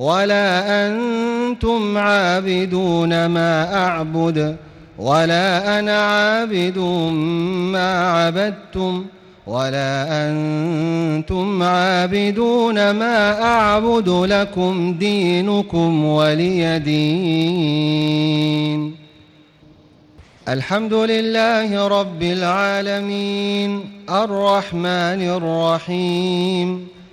ولا أنتم عابدون ما أعبد ولا أنا عابد ما عبدتم ولا أنتم عابدون ما أعبد لكم دينكم ولي دين. الحمد لله رب العالمين الرحمن الرحيم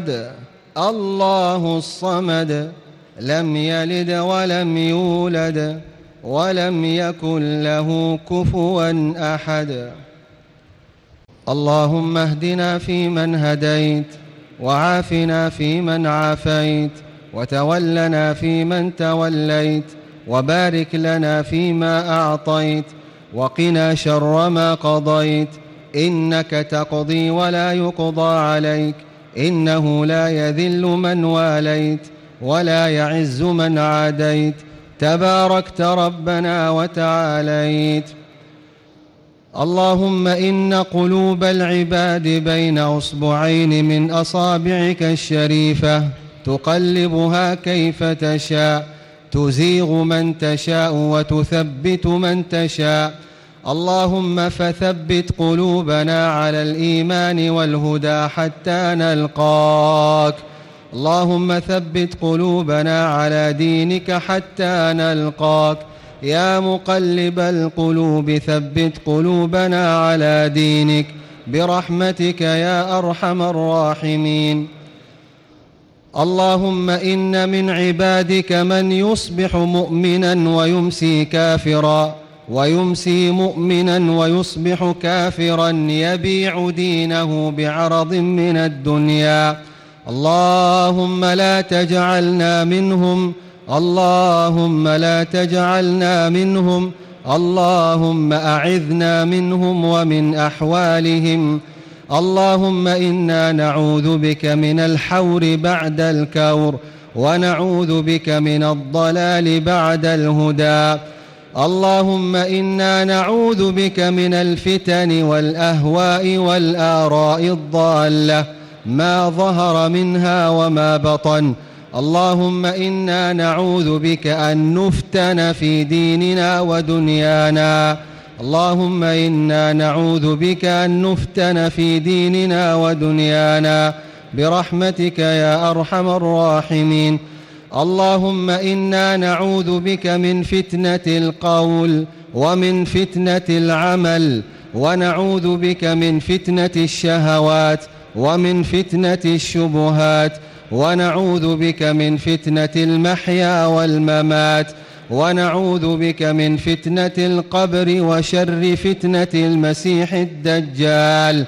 أحد الله الصمد. لم يلد ولم يولد ولم يكن له كفوا أحد. اللهم اهدنا فيمن هديت وعافنا فيمن عافيت وتولنا فيمن توليت وبارك لنا فيما أعطيت وقنا شر ما قضيت. إنك تقضي ولا يقضى عليك. إنه لا يذل من واليت ولا يعز من عاديت. تباركت ربنا وتعاليت. اللهم إن قلوب العباد بين أصبعين من أصابعك الشريفة تقلبها كيف تشاء تزيغ من تشاء وتثبت من تشاء. اللهم فثبت قلوبنا على الإيمان والهدى حتى نلقاك. اللهم ثبت قلوبنا على دينك حتى نلقاك. يا مقلب القلوب ثبت قلوبنا على دينك. برحمتك يا أرحم الراحمين. اللهم إن من عبادك من يصبح مؤمنا ويمسي كافرا. ويمسي مؤمنا ويصبح كافرا يبيع دينه بعرض من الدنيا. اللهم لا تجعلنا منهم اللهم لا تجعلنا منهم اللهم أعذنا منهم ومن أحوالهم. اللهم إنا نعوذ بك من الحور بعد الكور ونعوذ بك من الضلال بعد الهدى. اللهم إنا نعوذ بك من الفتن والأهواء والآراء الضالة ما ظهر منها وما بطن. اللهم إنا نعوذ بك أن نفتن في ديننا ودنيانا. اللهم إنا نعوذ بك أن نفتن في ديننا ودنيانا. برحمتك يا أرحم الراحمين. اللهم إنا نعوذ بك من فتنة القول ومن فتنة العمل ونعوذ بك من فتنة الشهوات ومن فتنة الشبهات ونعوذ بك من فتنة المحيا والممات ونعوذ بك من فتنة القبر وشر فتنة المسيح الدجال.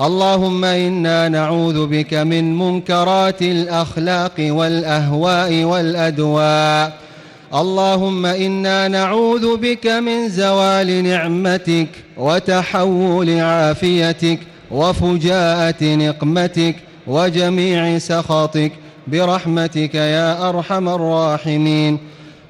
اللهم إنا نعوذ بك من منكرات الأخلاق والأهواء والأدواء. اللهم إنا نعوذ بك من زوال نعمتك وتحول عافيتك وفجاءة نقمتك وجميع سخطك برحمتك يا أرحم الراحمين.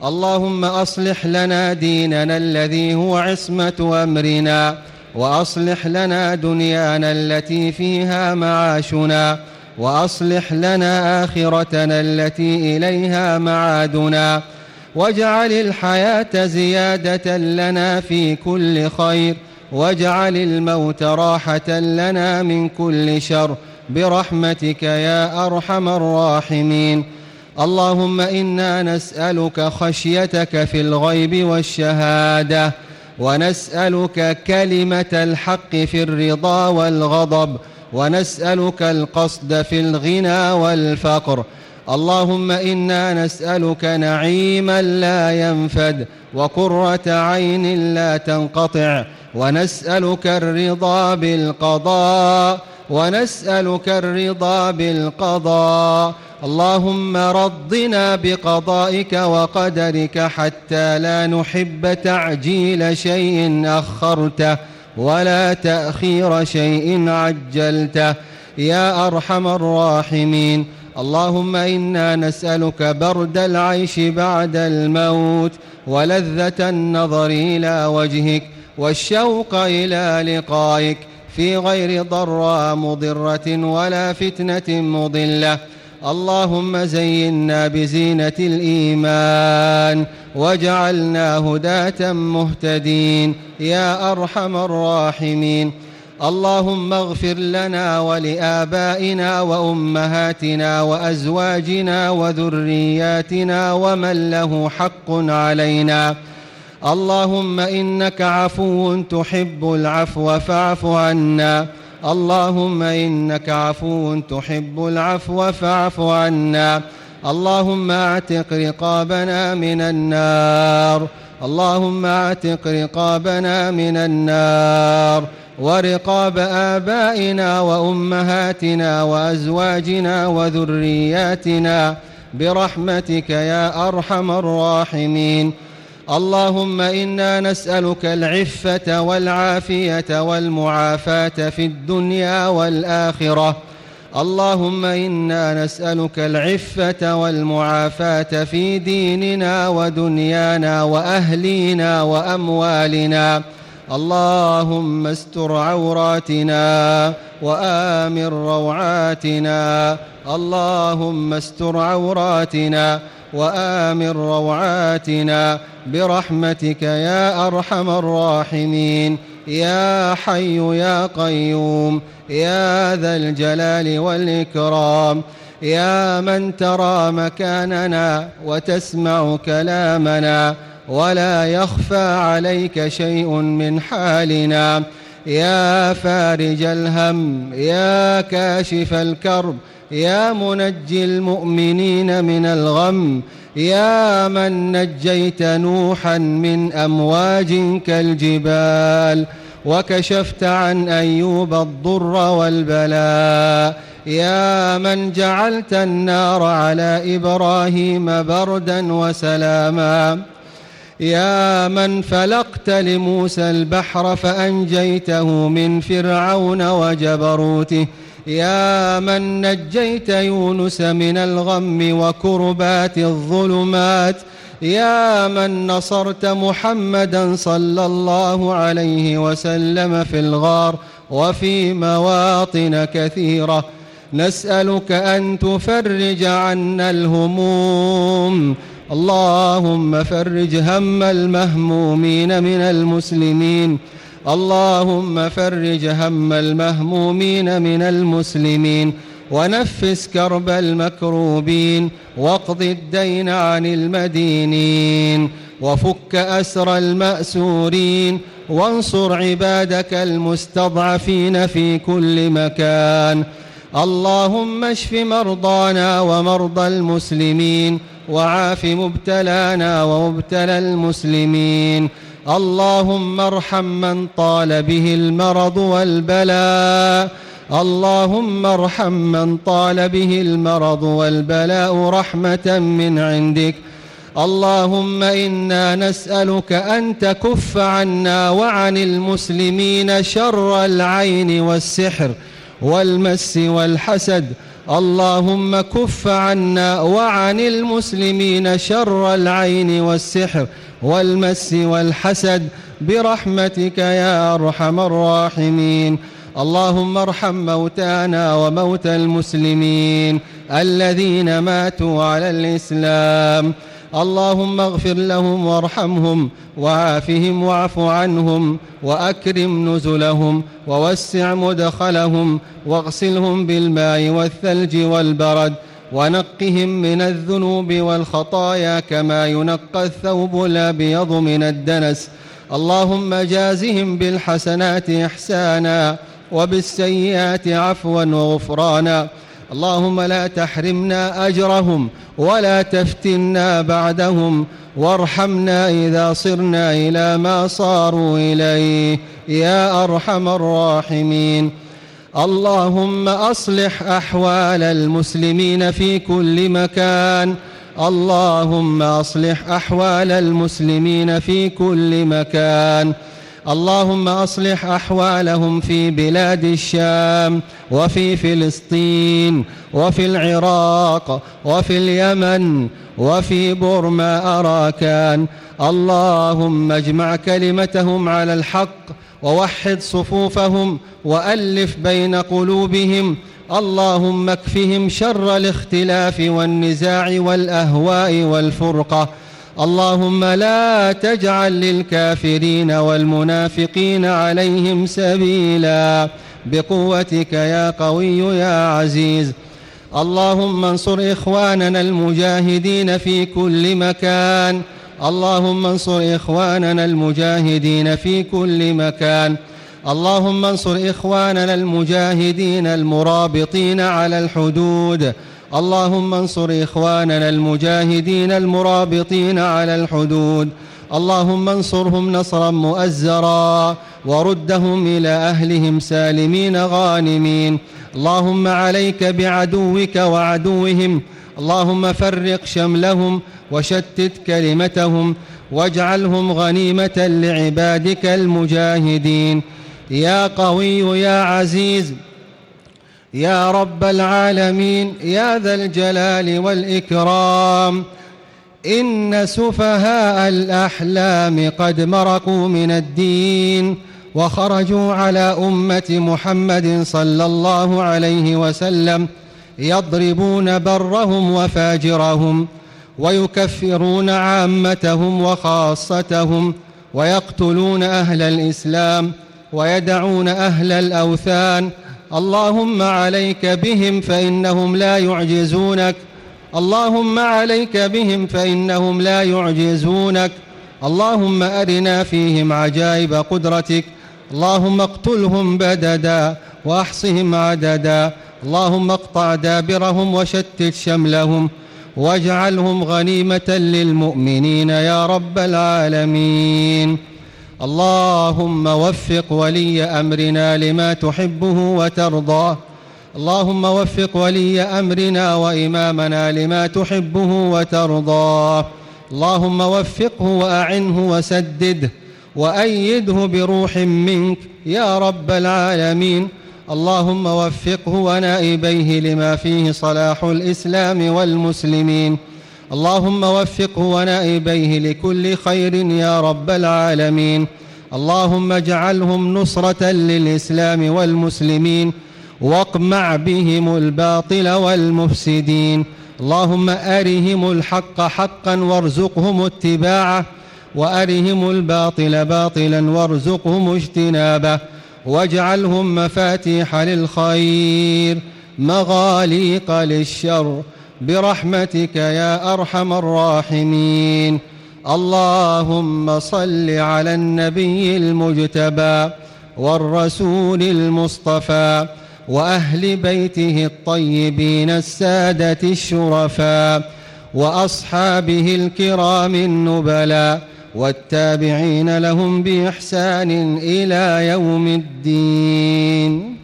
اللهم أصلح لنا ديننا الذي هو عصمة أمرنا. وأصلح لنا دنيانا التي فيها معاشنا وأصلح لنا آخرتنا التي إليها معادنا واجعل الحياة زيادة لنا في كل خير واجعل الموت راحة لنا من كل شر برحمتك يا أرحم الراحمين. اللهم إنا نسألك خشيتك في الغيب والشهادة ونسألك كلمة الحق في الرضا والغضب ونسألك القصد في الغنى والفقر. اللهم إنا نسألك نعيما لا ينفد وقرة عين لا تنقطع. ونسألك الرضا بالقضاء ونسألك الرضا بالقضاء. اللهم رضنا بقضائك وقدرك حتى لا نحب تعجيل شيء أخرته ولا تأخير شيء عجلته. يا أرحم الراحمين. اللهم إنا نسألك برد العيش بعد الموت ولذة النظر إلى وجهك والشوق إلى لقائك. في غير ضراء مضرة ولا فتنة مضلة. اللهم زينا بزينة الإيمان وجعلنا هداة مهتدين يا أرحم الراحمين. اللهم اغفر لنا ولآبائنا وأمهاتنا وأزواجنا وذرياتنا ومن له حق علينا. اللهم إنك عفو تحب العفو فاعف عنا. اللهم إنك عفو تحب العفو فاعف عنا. اللهم اعتق رقابنا من النار. اللهم اعتق رقابنا من النار. ورقاب آبائنا وأمهاتنا وأزواجنا وذرياتنا برحمتك يا أرحم الراحمين. اللهم إنا نسألك العفة والعافية والمعافاة في الدنيا والآخرة. اللهم إنا نسألك العفة والمعافاة في ديننا ودنيانا وأهلينا وأموالنا. اللهم استر عوراتنا وآمن روعاتنا. اللهم استر عوراتنا وآمن روعاتنا برحمتك يا أرحم الراحمين. يا حي يا قيوم يا ذا الجلال والإكرام. يا من ترى مكاننا وتسمع كلامنا ولا يخفى عليك شيء من حالنا. يا فارج الهم يا كاشف الكرب يا منجي المؤمنين من الغم يا من نجيت نوحا من أمواج كالجبال وكشفت عن أيوب الضر والبلاء. يا من جعلت النار على إبراهيم بردا وسلاما. يا من فلقت لموسى البحر فأنجيته من فرعون وجبروته. يا من نجيت يونس من الغم وكربات الظلمات يا من نصرت محمدا صلى الله عليه وسلم في الغار وفي مواطن كثيرة. نسألك أن تفرج عنا الهموم. اللهم فرج هم المهمومين من المسلمين. اللهم فرج هم المهمومين من المسلمين ونفس كرب المكروبين واقض الدين عن المدينين وفك أسر المأسورين وانصر عبادك المستضعفين في كل مكان اللهم اشف مرضانا ومرضى المسلمين وعاف مبتلانا ومبتلى المسلمين اللهم ارحم من طال به المرض والبلاء. اللهم ارحم من طال به المرض والبلاء رحمة من عندك. اللهم إنا نسألك أن تكف عنا وعن المسلمين شر العين والسحر والمس والحسد. اللهم كف عنا وعن المسلمين شر العين والسحر والمس والحسد برحمتك يا أرحم الراحمين. اللهم ارحم موتانا وموتى المسلمين الذين ماتوا على الإسلام. اللهم اغفر لهم وارحمهم وعافهم واعف عنهم وأكرم نزلهم ووسع مدخلهم واغسلهم بالماء والثلج والبرد ونقهم من الذنوب والخطايا كما ينقى الثوب الأبيض من الدنس. اللهم جازهم بالحسنات إحسانا وبالسيئات عفوا وغفرانا. اللهم لا تحرمنا أجرهم ولا تفتنا بعدهم. وارحمنا إذا صرنا إلى ما صاروا إليه. يا أرحم الراحمين. اللهم أصلح أحوال المسلمين في كل مكان. اللهم أصلح أحوال المسلمين في كل مكان. اللهم أصلح أحوالهم في بلاد الشام وفي فلسطين وفي العراق وفي اليمن وفي بورما أراكان. اللهم اجمع كلمتهم على الحق ووحد صفوفهم وألف بين قلوبهم اللهم اكفهم شر الاختلاف والنزاع والأهواء والفرقة اللهم لا تجعل للكافرين والمنافقين عليهم سبيلا بقوتك يا قوي يا عزيز اللهم انصر إخواننا المجاهدين في كل مكان اللهم انصر إخواننا المجاهدين في كل مكان. اللهم انصر إخواننا المجاهدين المرابطين على الحدود. اللهم انصر إخواننا المجاهدين المرابطين على الحدود. اللهم انصرهم نصرا مؤزرا وردهم إلى أهلهم سالمين غانمين. اللهم عليك بعدوك وعدوهم اللهم فرق شملهم وشتت كلمتهم واجعلهم غنيمة لعبادك المجاهدين. يا قوي يا عزيز يا رب العالمين يا ذا الجلال والإكرام. إن سفهاء الأحلام قد مرقوا من الدين وخرجوا على أمة محمد صلى الله عليه وسلم. يضربون برهم وفاجرهم ويكفرون عامتهم وخاصتهم ويقتلون أهل الإسلام ويدعون أهل الأوثان اللهم عليك بهم فإنهم لا يعجزونك اللهم عليك بهم فإنهم لا يعجزونك اللهم أرنا فيهم عجائب قدرتك اللهم اقتلهم بددا وأحصهم عددا اللهم اقطع دابرهم وشتت شملهم واجعلهم غنيمة للمؤمنين يا رب العالمين. اللهم وفق ولي أمرنا لما تحبه وترضاه. اللهم وفق ولي أمرنا وإمامنا لما تحبه وترضاه. اللهم وفقه وأعنه وسدده وأيده بروح منك يا رب العالمين. اللهم وفقه ونائبيه لما فيه صلاح الإسلام والمسلمين. اللهم وفقه ونائبيه لكل خير يا رب العالمين. اللهم اجعلهم نصرة للإسلام والمسلمين. واقمع بهم الباطل والمفسدين. اللهم أرهم الحق حقا وارزقهم اتباعه. وأرهم الباطل باطلا وارزقهم اجتنابه. واجعلهم مفاتيح للخير مغاليق للشر برحمتك يا أرحم الراحمين. اللهم صل على النبي المجتبى والرسول المصطفى وأهل بيته الطيبين السادة الشرفاء وأصحابه الكرام النبلاء والتابعين لهم بإحسان إلى يوم الدين.